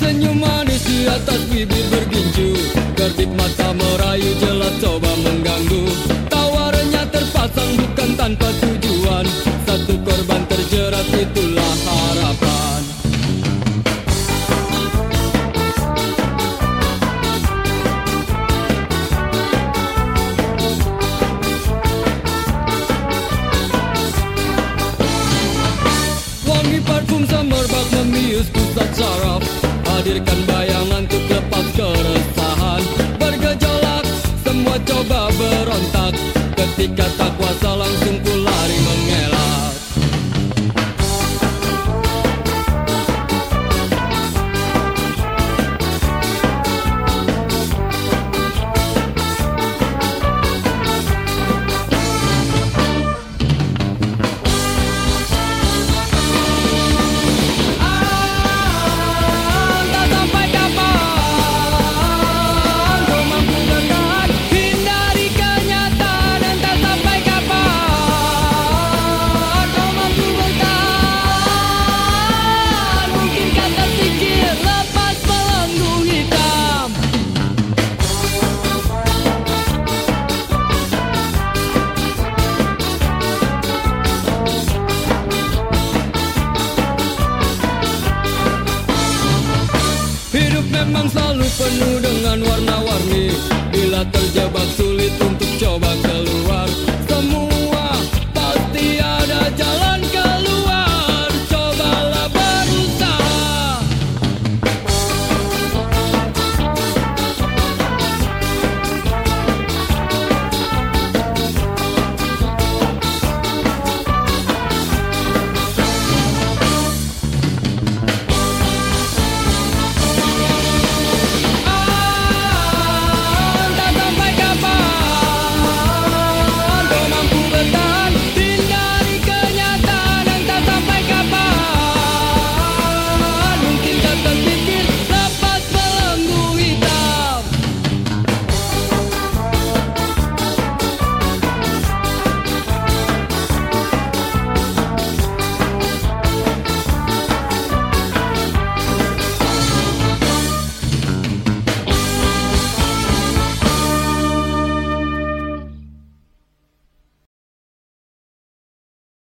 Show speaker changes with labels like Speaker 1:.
Speaker 1: senyum manis di atas bibir berginju Gerbit mata merayu jelas coba mengganggu. Tawarannya terpasang bukan tanpa coba berontak. Ketika tak kuasa langsung ku lari Memang selalu penuh dengan warna-warni. Bila terjebak sulit untuk coba keluar